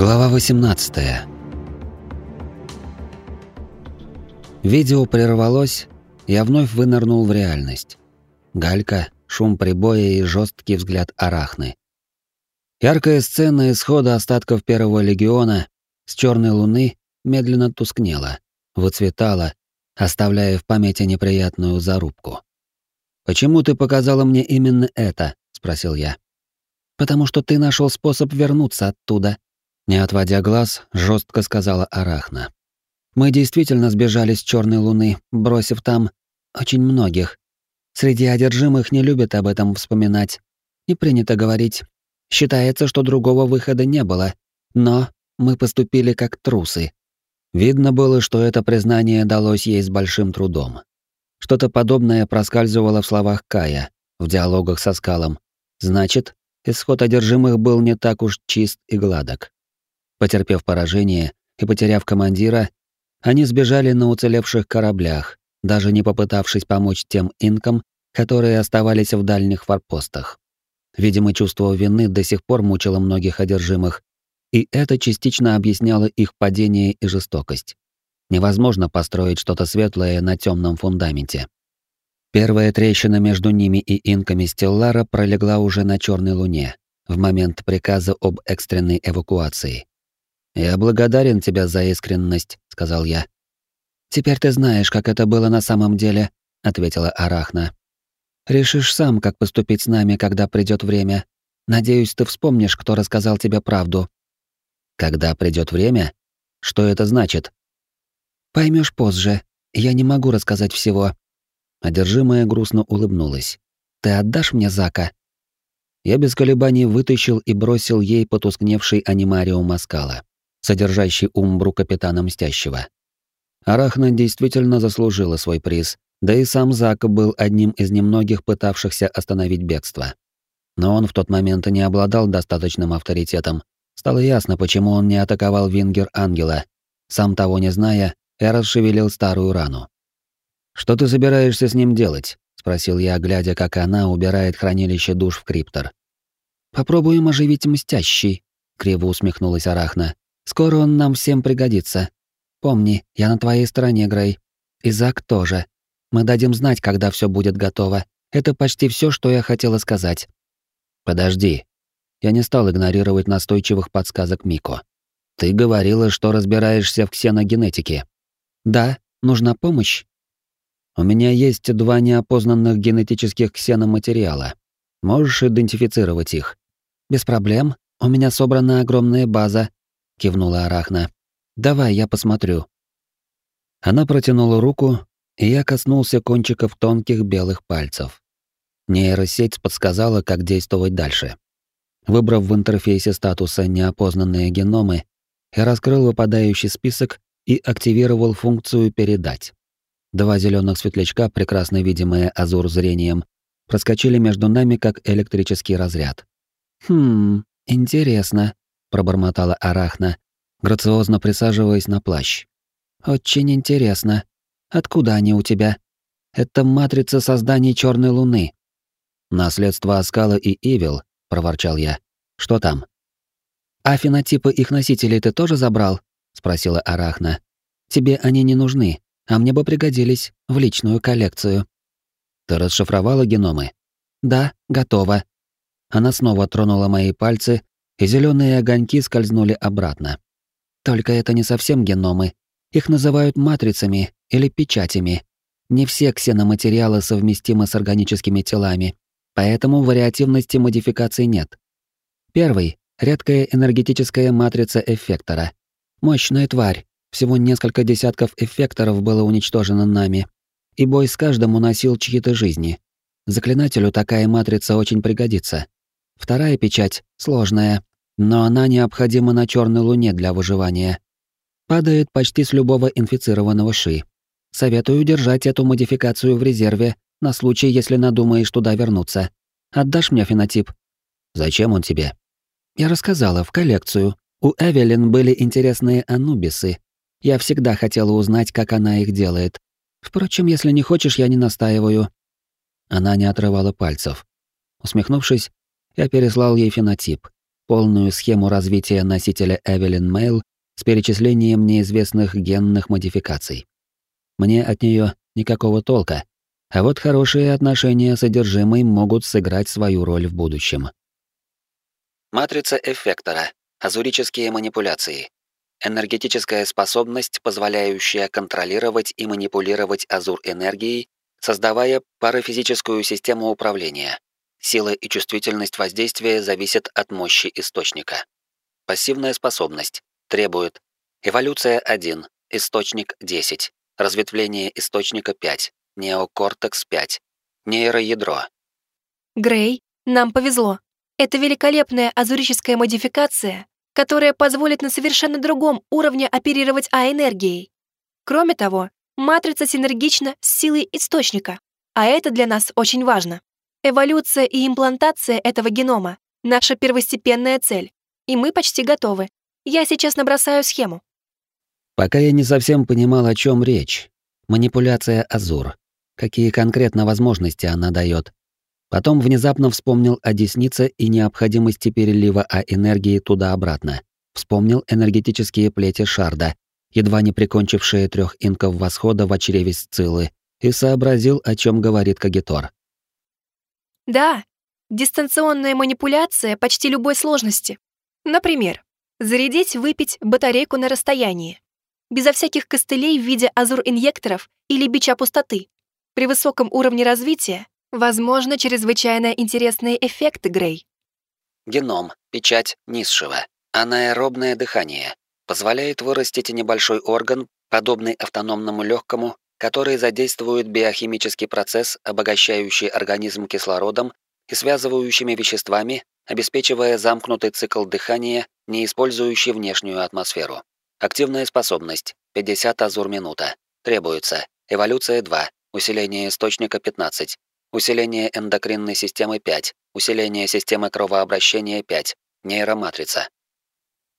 Глава 18. Видео прервалось, я вновь вынырнул в реальность. Галька, шум прибоя и жесткий взгляд арахны. Яркая сцена исхода остатков первого легиона с черной луны медленно тускнела, выцветала, оставляя в памяти неприятную зарубку. «Почему ты показала мне именно это?» — спросил я. «Потому что ты нашел способ вернуться оттуда», не отводя глаз, жестко сказала Арахна. Мы действительно сбежали с Черной Луны, бросив там очень многих. Среди одержимых не любят об этом вспоминать. Не принято говорить. Считается, что другого выхода не было. Но мы поступили как трусы. Видно было, что это признание далось ей с большим трудом. Что-то подобное проскальзывало в словах Кая, в диалогах со Скалом. Значит, исход одержимых был не так уж чист и гладок. Потерпев поражение и потеряв командира, они сбежали на уцелевших кораблях, даже не попытавшись помочь тем инкам, которые оставались в дальних форпостах. Видимо, чувство вины до сих пор мучило многих одержимых, и это частично объясняло их падение и жестокость. Невозможно построить что-то светлое на темном фундаменте. Первая трещина между ними и инками Стеллара пролегла уже на Черной Луне, в момент приказа об экстренной эвакуации. «Я благодарен тебе за искренность», — сказал я. «Теперь ты знаешь, как это было на самом деле», — ответила Арахна. «Решишь сам, как поступить с нами, когда придет время. Надеюсь, ты вспомнишь, кто рассказал тебе правду». «Когда придет время? Что это значит?» Поймешь позже. Я не могу рассказать всего». Одержимая грустно улыбнулась. «Ты отдашь мне Зака?» Я без колебаний вытащил и бросил ей потускневший анимариум Маскала содержащий умбру капитана Мстящего. Арахна действительно заслужила свой приз, да и сам Зак был одним из немногих пытавшихся остановить бегство. Но он в тот момент не обладал достаточным авторитетом. Стало ясно, почему он не атаковал Вингер Ангела. Сам того не зная, я расшевелил старую рану. «Что ты собираешься с ним делать?» — спросил я, глядя, как она убирает хранилище душ в криптор. «Попробуем оживить мстящий», — криво усмехнулась Арахна. Скоро он нам всем пригодится. Помни, я на твоей стороне, Грей. И Зак тоже. Мы дадим знать, когда все будет готово. Это почти все, что я хотела сказать. Подожди. Я не стал игнорировать настойчивых подсказок Мико. Ты говорила, что разбираешься в ксеногенетике. Да, нужна помощь. У меня есть два неопознанных генетических ксеноматериала. Можешь идентифицировать их? Без проблем. У меня собрана огромная база, кивнула Арахна. Давай я посмотрю. Она протянула руку, и я коснулся кончиков тонких белых пальцев. Нейросеть подсказала, как действовать дальше. Выбрав в интерфейсе статуса неопознанные геномы, я раскрыл выпадающий список и активировал функцию «Передать». Два зеленых светлячка, прекрасно видимые азур зрением, проскочили между нами как электрический разряд. «Хм, интересно», пробормотала Арахна, грациозно присаживаясь на плащ. Очень интересно. Откуда они у тебя? Это матрица создания Черной Луны. Наследство Аскала и Ивил, проворчал я. Что там? А фенотипы их носителей ты тоже забрал? спросила Арахна. Тебе они не нужны, а мне бы пригодились в личную коллекцию. Ты расшифровала геномы? Да, готово. Она снова тронула мои пальцы, и зеленые огоньки скользнули обратно. Только это не совсем геномы. Их называют матрицами или печатями. Не все ксеноматериалы совместимы с органическими телами, поэтому вариативности модификаций нет. Первый — редкая энергетическая матрица эффектора. Мощная тварь, всего несколько десятков эффекторов было уничтожено нами, и бой с каждым уносил чьи-то жизни. Заклинателю такая матрица очень пригодится. Вторая печать — сложная, но она необходима на черной луне для выживания. Падает почти с любого инфицированного ши. Советую держать эту модификацию в резерве на случай, если надумаешь туда вернуться. Отдашь мне фенотип? Зачем он тебе? Я рассказала в коллекцию. У Эвелин были интересные анубисы. Я всегда хотела узнать, как она их делает. Впрочем, если не хочешь, я не настаиваю. Она не отрывала пальцев. Усмехнувшись, я переслал ей фенотип полную схему развития носителя Эвелин Мейл с перечислением неизвестных генных модификаций. Мне от нее никакого толка, а вот хорошие отношения с содержимой могут сыграть свою роль в будущем. Матрица эффектора. Азурические манипуляции. Энергетическая способность, позволяющая контролировать и манипулировать азур энергией, создавая парафизическую систему управления. Сила и чувствительность воздействия зависят от мощи источника. Пассивная способность требует эволюция 1, источник 10, разветвление источника 5, неокортекс 5, нейроядро. Грей, нам повезло. Это великолепная азурическая модификация, которая позволит на совершенно другом уровне оперировать А-энергией. Кроме того, матрица синергична с силой источника, а это для нас очень важно. Эволюция и имплантация этого генома — наша первостепенная цель, и мы почти готовы. Я сейчас набросаю схему. Пока я не совсем понимал, о чем речь. Манипуляция Азур. Какие конкретно возможности она дает. Потом внезапно вспомнил о деснице и необходимости перелива А энергии туда-обратно. Вспомнил энергетические плети Шарда, едва не прикончившие трех инков восхода в чреве Сциллы, и сообразил, о чем говорит Кагитор. Да, дистанционная манипуляция почти любой сложности. Например, зарядить, выпить батарейку на расстоянии. Безо всяких костылей в виде азур-инъекторов или бича пустоты. При высоком уровне развития возможно чрезвычайно интересные эффекты, Грей. Геном, печать низшего, анаэробное дыхание. Позволяет вырастить небольшой орган, подобный автономному легкому, который задействует биохимический процесс, обогащающий организм кислородом и связывающими веществами, обеспечивая замкнутый цикл дыхания, не использующий внешнюю атмосферу. Активная способность 50 азур минута. Требуется эволюция 2, усиление источника 15, усиление эндокринной системы 5, усиление системы кровообращения 5, нейроматрица.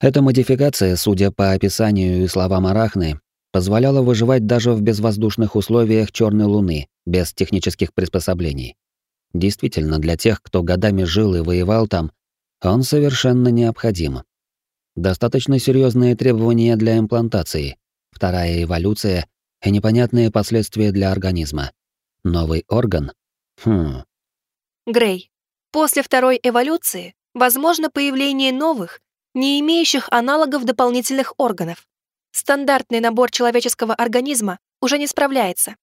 Эта модификация, судя по описанию и словам Арахны, позволяло выживать даже в безвоздушных условиях черной луны, без технических приспособлений. Действительно, для тех, кто годами жил и воевал там, он совершенно необходим. Достаточно серьезные требования для имплантации, вторая эволюция и непонятные последствия для организма. Новый орган? Хм. Грей, после второй эволюции возможно появление новых, не имеющих аналогов дополнительных органов стандартный набор человеческого организма уже не справляется.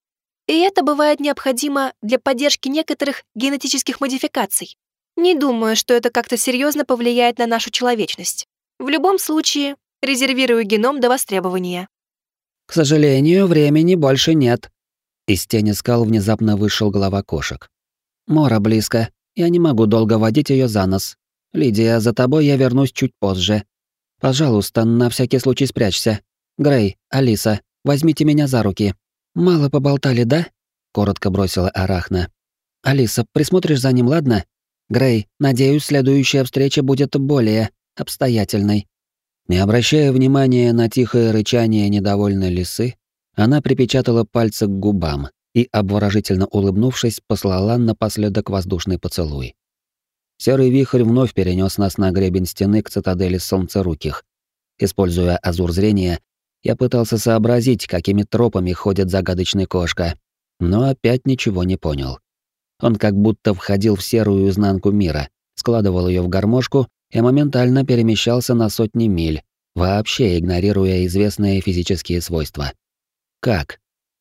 И это бывает необходимо для поддержки некоторых генетических модификаций. Не думаю, что это как-то серьезно повлияет на нашу человечность. В любом случае, резервирую геном до востребования. К сожалению, времени больше нет. Из тени скал внезапно вышел глава кошек. Мора близко. Я не могу долго водить ее за нос. Лидия, за тобой я вернусь чуть позже. Пожалуйста, на всякий случай спрячься. Грей, Алиса, возьмите меня за руки. Мало поболтали, да? коротко бросила Арахна. Алиса, присмотришь за ним, ладно? Грей, надеюсь, следующая встреча будет более обстоятельной. Не обращая внимания на тихое рычание недовольной лисы, она припечатала пальцы к губам и, обворожительно улыбнувшись, послала напоследок воздушный поцелуй. Серый вихрь вновь перенес нас на гребень стены к цитадели солнцеруких. Используя азур зрения, я пытался сообразить, какими тропами ходит загадочный кошка, но опять ничего не понял. Он как будто входил в серую изнанку мира, складывал ее в гармошку и моментально перемещался на сотни миль, вообще игнорируя известные физические свойства. Как?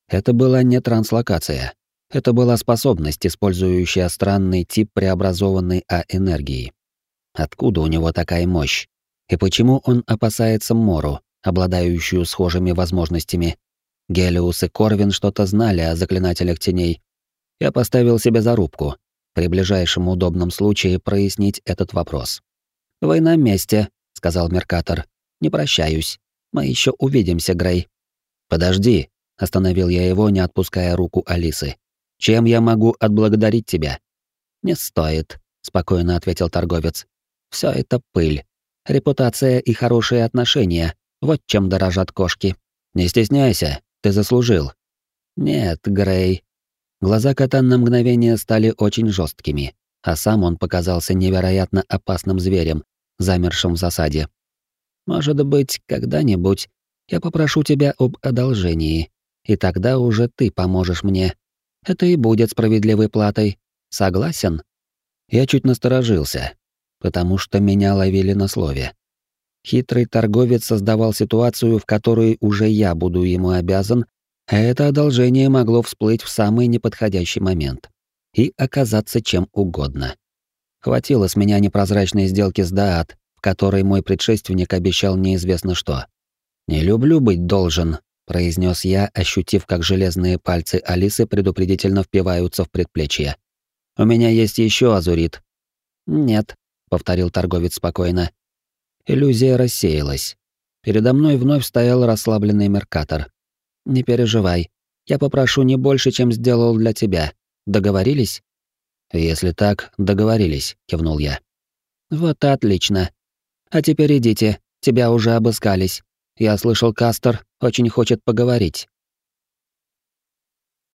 Это была не транслокация. Это была способность, использующая странный тип преобразованной А-энергии. Откуда у него такая мощь? И почему он опасается Мору, обладающую схожими возможностями. Гелиус и Корвин что-то знали о заклинателях теней. Я поставил себе зарубку при ближайшем удобном случае прояснить этот вопрос. «Вы на месте», — сказал Меркатор. «Не прощаюсь. Мы еще увидимся, Грей». «Подожди», — остановил я его, не отпуская руку Алисы. «Чем я могу отблагодарить тебя?» «Не стоит», — спокойно ответил торговец. Все это пыль. Репутация и хорошие отношения, вот чем дорожат кошки. Не стесняйся, ты заслужил. Нет, Грей. Глаза кота на мгновение стали очень жесткими, а сам он показался невероятно опасным зверем, замершим в засаде. «Может быть, когда-нибудь я попрошу тебя об одолжении, и тогда уже ты поможешь мне. Это и будет справедливой платой. Согласен?» Я чуть насторожился, потому что меня ловили на слове. Хитрый торговец создавал ситуацию, в которой уже я буду ему обязан, а это одолжение могло всплыть в самый неподходящий момент и оказаться чем угодно. Хватило с меня непрозрачной сделки с Даат, в которой мой предшественник обещал неизвестно что. «Не люблю быть должен», — произнес я, ощутив, как железные пальцы Алисы предупредительно впиваются в предплечье. «У меня есть еще азурит». «Нет», — повторил торговец спокойно. Иллюзия рассеялась. Передо мной вновь стоял расслабленный Меркатор. «Не переживай. Я попрошу не больше, чем сделал для тебя. Договорились?» «Если так, договорились», — кивнул я. «Вот отлично. А теперь идите, тебя уже обыскались. Я слышал, Кастер очень хочет поговорить».